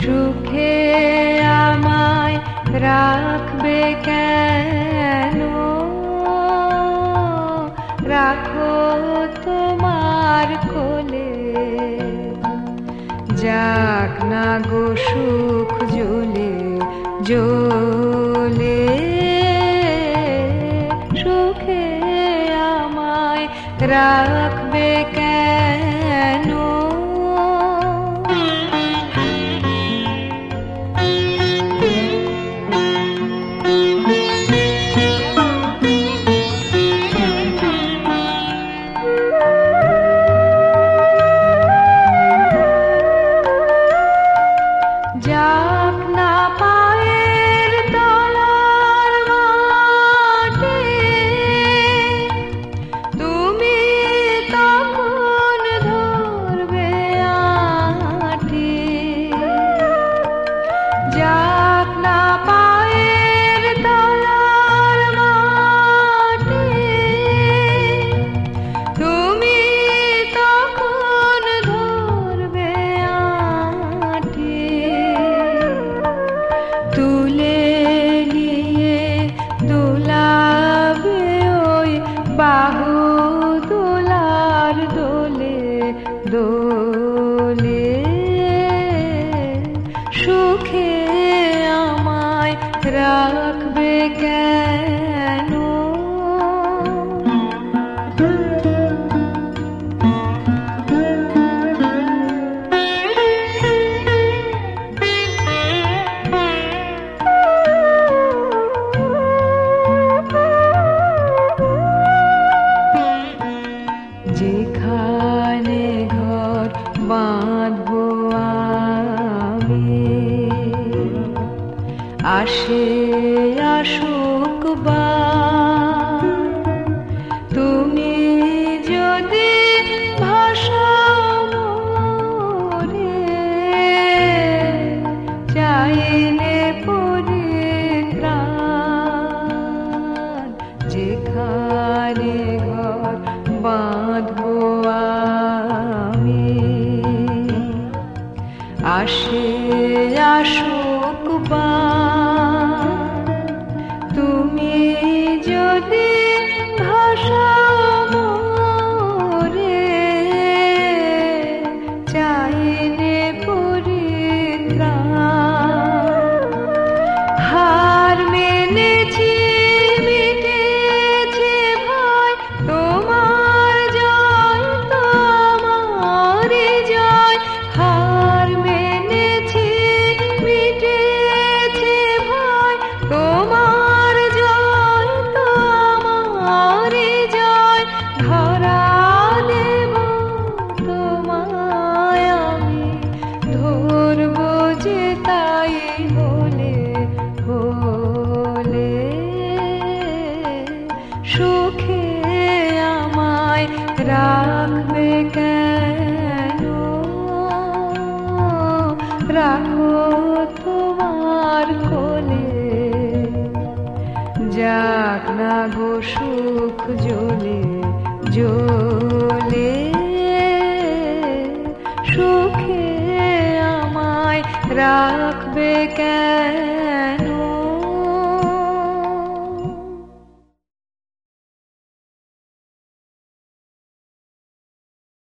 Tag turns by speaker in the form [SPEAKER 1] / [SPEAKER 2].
[SPEAKER 1] সুখে আমায় রাখবে কেন? থাক না গো সুখ জলে জলে সুখে আমায় রাখবে দোলে সুখে আমায় রাখবে কেন? যেখানে বাঁধবো আমি আসে আসুক বা আসে আসুক বা কোলে। যাক না গো সুখ জ্বলে জ্বলে সুখে আমায় রাখবে কেন?